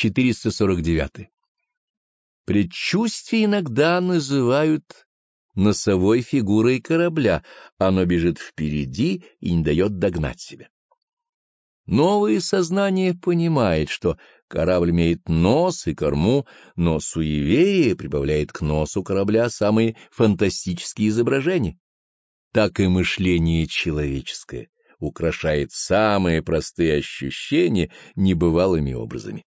449. Предчувствие иногда называют носовой фигурой корабля, оно бежит впереди и не дает догнать себя. Новое сознание понимает, что корабль имеет нос и корму, но суеверие прибавляет к носу корабля самые фантастические изображения. Так и мышление человеческое украшает самые простые ощущения небывалыми образами.